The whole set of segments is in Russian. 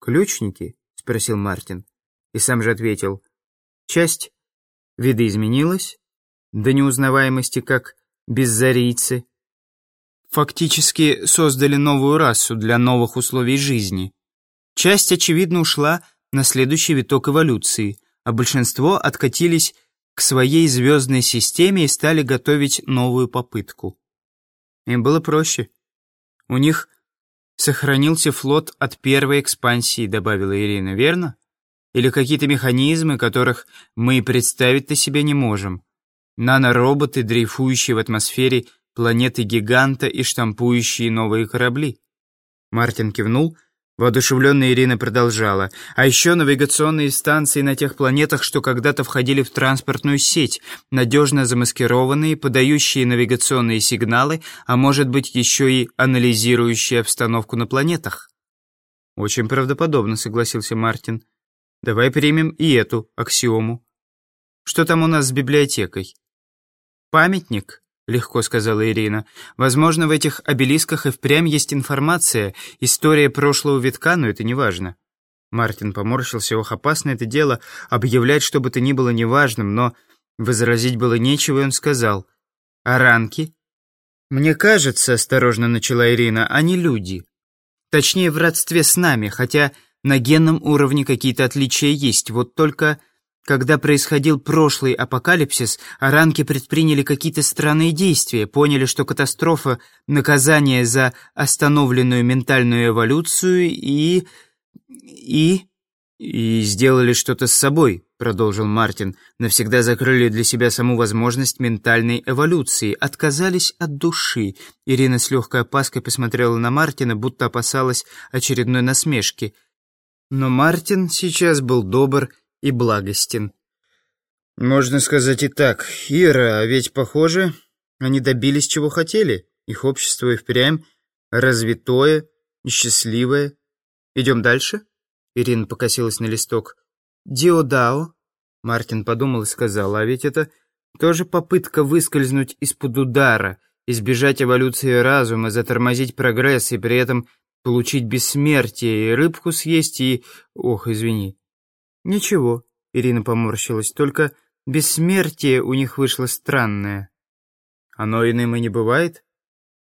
«Ключники?» — спросил Мартин. И сам же ответил. «Часть видоизменилась до неузнаваемости, как беззарийцы. Фактически создали новую расу для новых условий жизни. Часть, очевидно, ушла на следующий виток эволюции, а большинство откатились к своей звездной системе и стали готовить новую попытку. Им было проще. У них сохранился флот от первой экспансии, добавила Ирина, верно? Или какие-то механизмы, которых мы и представить-то себе не можем. Нанороботы, дрейфующие в атмосфере планеты-гиганта и штампующие новые корабли. Мартин кивнул, воодушевленная Ирина продолжала. А еще навигационные станции на тех планетах, что когда-то входили в транспортную сеть, надежно замаскированные, подающие навигационные сигналы, а может быть еще и анализирующие обстановку на планетах. «Очень правдоподобно», — согласился Мартин. «Давай примем и эту аксиому. Что там у нас с библиотекой?» «Памятник», — легко сказала Ирина. «Возможно, в этих обелисках и впрямь есть информация, история прошлого витка, но это не важно». Мартин поморщился. Ох, опасно это дело, объявлять, что бы то ни было неважным, но возразить было нечего, и он сказал. «А ранки?» «Мне кажется, — осторожно начала Ирина, — они люди. Точнее, в родстве с нами, хотя на генном уровне какие-то отличия есть. Вот только когда происходил прошлый апокалипсис, аранки предприняли какие-то странные действия, поняли, что катастрофа — наказание за остановленную ментальную эволюцию и... и... «И сделали что-то с собой», — продолжил Мартин. «Навсегда закрыли для себя саму возможность ментальной эволюции. Отказались от души». Ирина с легкой опаской посмотрела на Мартина, будто опасалась очередной насмешки. Но Мартин сейчас был добр и благостен. Можно сказать и так. Ира, а ведь, похоже, они добились чего хотели. Их общество и впрямь развитое и счастливое. Идем дальше? Ирина покосилась на листок. Диодао. Мартин подумал и сказал, а ведь это тоже попытка выскользнуть из-под удара, избежать эволюции разума, затормозить прогресс и при этом получить бессмертие, и рыбку съесть, и... Ох, извини. «Ничего», — Ирина поморщилась, — «только бессмертие у них вышло странное». «Оно иным и не бывает?»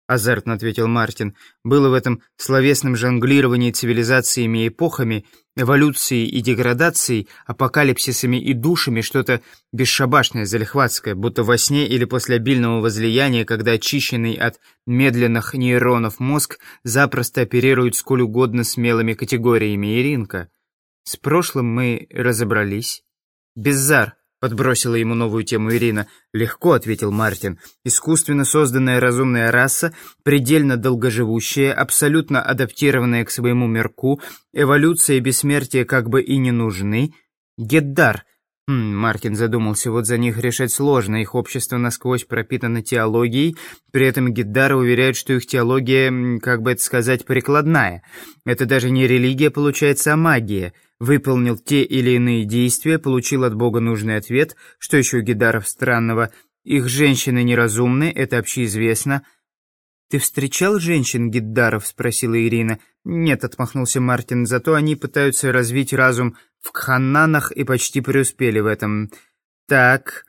— азартно ответил Мартин. «Было в этом словесном жонглировании цивилизациями и эпохами, эволюцией и деградацией, апокалипсисами и душами что-то бесшабашное, залихватское, будто во сне или после обильного возлияния, когда очищенный от медленных нейронов мозг запросто оперирует сколь угодно смелыми категориями Иринка». С прошлым мы разобрались. Беззар, подбросила ему новую тему Ирина. Легко, ответил Мартин. Искусственно созданная разумная раса, предельно долгоживущая, абсолютно адаптированная к своему мирку, эволюция и бессмертие как бы и не нужны. Геддар. Хм, Мартин задумался, вот за них решать сложно, их общество насквозь пропитано теологией, при этом Гиддары уверяют, что их теология, как бы это сказать, прикладная. Это даже не религия, получается, а магия выполнил те или иные действия, получил от Бога нужный ответ, что еще у гидаров странного. Их женщины неразумны, это общеизвестно. «Ты встречал женщин гиддаров?» — спросила Ирина. «Нет», — отмахнулся Мартин, — «зато они пытаются развить разум в Кханнанах и почти преуспели в этом. Так...»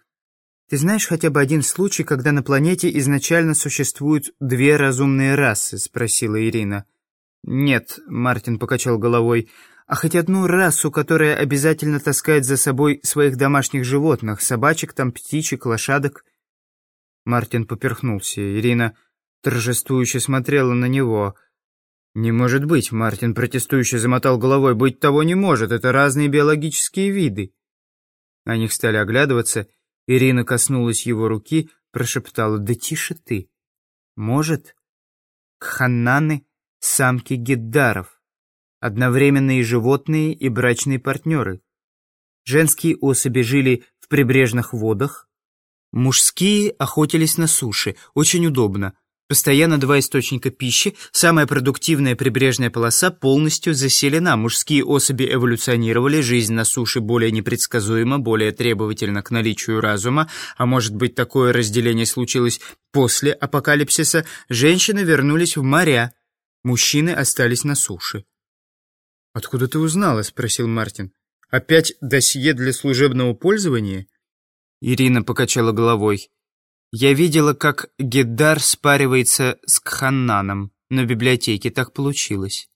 «Ты знаешь хотя бы один случай, когда на планете изначально существуют две разумные расы?» — спросила Ирина. «Нет», — Мартин покачал головой, — а хоть одну расу, которая обязательно таскает за собой своих домашних животных, собачек там, птичек, лошадок. Мартин поперхнулся. Ирина торжествующе смотрела на него. «Не может быть», — Мартин протестующе замотал головой, — «быть того не может, это разные биологические виды». Них стали оглядываться. Ирина коснулась его руки, прошептала, «Да тише ты! Может, ханнаны — самки гиддаров?» одновременно и животные, и брачные партнеры. Женские особи жили в прибрежных водах, мужские охотились на суше, очень удобно. Постоянно два источника пищи, самая продуктивная прибрежная полоса полностью заселена. Мужские особи эволюционировали, жизнь на суше более непредсказуема, более требовательна к наличию разума, а может быть такое разделение случилось после апокалипсиса. Женщины вернулись в моря, мужчины остались на суше. «Откуда ты узнала?» — спросил Мартин. «Опять досье для служебного пользования?» Ирина покачала головой. «Я видела, как Геддар спаривается с Кханнаном, но в библиотеке так получилось».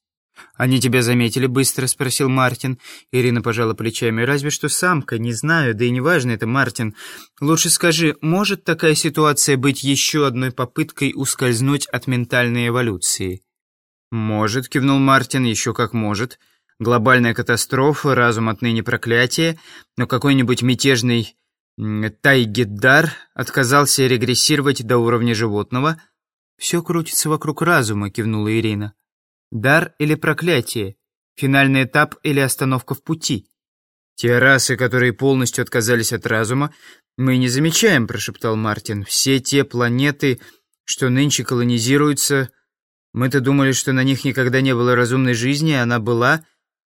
«Они тебя заметили быстро?» — спросил Мартин. Ирина пожала плечами. «Разве что самка, не знаю, да и не важно это, Мартин. Лучше скажи, может такая ситуация быть еще одной попыткой ускользнуть от ментальной эволюции?» «Может», — кивнул Мартин, — «еще как может. Глобальная катастрофа, разум отныне проклятие, но какой-нибудь мятежный Тайгиддар отказался регрессировать до уровня животного». «Все крутится вокруг разума», — кивнула Ирина. Дар или проклятие? Финальный этап или остановка в пути? Те расы, которые полностью отказались от разума, мы не замечаем, прошептал Мартин. Все те планеты, что нынче колонизируются, мы-то думали, что на них никогда не было разумной жизни, а она была,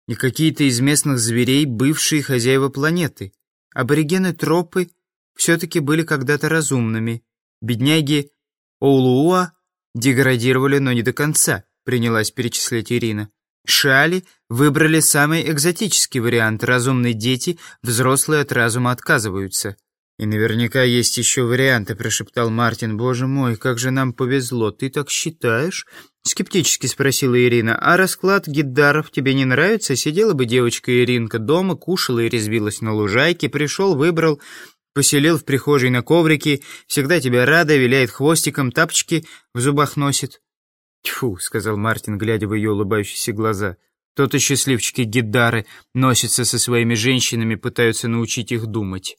и какие-то из местных зверей, бывшие хозяева планеты. Аборигены-тропы все-таки были когда-то разумными. Бедняги Оулуа деградировали, но не до конца принялась перечислять Ирина. Шали выбрали самый экзотический вариант. Разумные дети, взрослые от разума отказываются. «И наверняка есть еще варианты», — прошептал Мартин. «Боже мой, как же нам повезло. Ты так считаешь?» Скептически спросила Ирина. «А расклад гиддаров тебе не нравится? Сидела бы девочка Иринка дома, кушала и резвилась на лужайке, пришел, выбрал, поселил в прихожей на коврике, всегда тебя рада, виляет хвостиком, тапочки в зубах носит». «Тьфу», — сказал Мартин, глядя в ее улыбающиеся глаза. «То-то счастливчики Гиддары носятся со своими женщинами, пытаются научить их думать».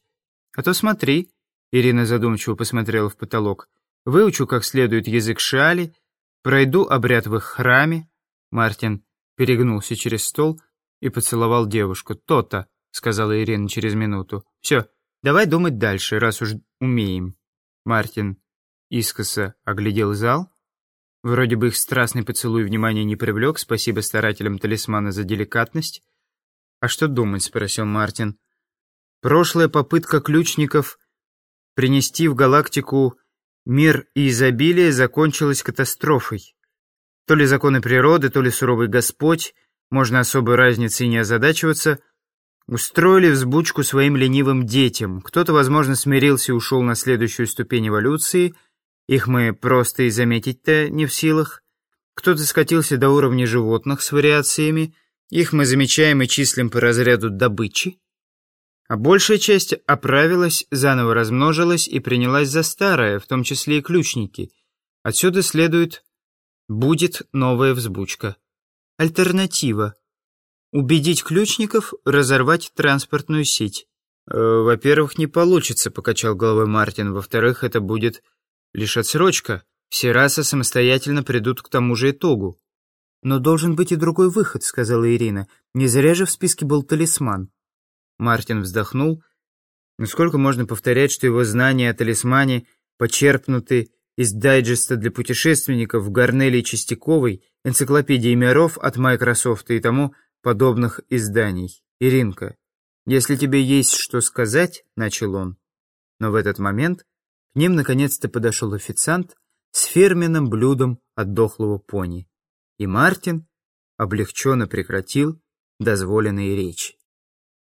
«А то смотри», — Ирина задумчиво посмотрела в потолок, «выучу как следует язык шали, пройду обряд в их храме». Мартин перегнулся через стол и поцеловал девушку. «То-то», — сказала Ирина через минуту. «Все, давай думать дальше, раз уж умеем». Мартин искоса оглядел зал, Вроде бы их страстный поцелуй внимания не привлек, спасибо старателям талисмана за деликатность. «А что думать?» — спросил Мартин. «Прошлая попытка ключников принести в галактику мир и изобилие закончилась катастрофой. То ли законы природы, то ли суровый Господь, можно особой разницы не озадачиваться, устроили взбучку своим ленивым детям. Кто-то, возможно, смирился и ушел на следующую ступень эволюции — их мы просто и заметить-то не в силах. Кто-то скатился до уровня животных с вариациями, их мы замечаем и числим по разряду добычи. А большая часть оправилась, заново размножилась и принялась за старое, в том числе и ключники. Отсюда следует «будет новая взбучка». Альтернатива. Убедить ключников разорвать транспортную сеть. «Э, «Во-первых, не получится», — покачал головой Мартин. «Во-вторых, это будет Лишь отсрочка. Все расы самостоятельно придут к тому же итогу. «Но должен быть и другой выход», — сказала Ирина. «Не зря же в списке был талисман». Мартин вздохнул. Но сколько можно повторять, что его знания о талисмане почерпнуты из дайджеста для путешественников в Гарнелии Чистяковой, энциклопедии миров от Microsoft и тому подобных изданий. «Иринка, если тебе есть что сказать», — начал он. Но в этот момент к ним наконец-то подошел официант с фирменным блюдом от дохлого пони, и Мартин облегченно прекратил дозволенные речи.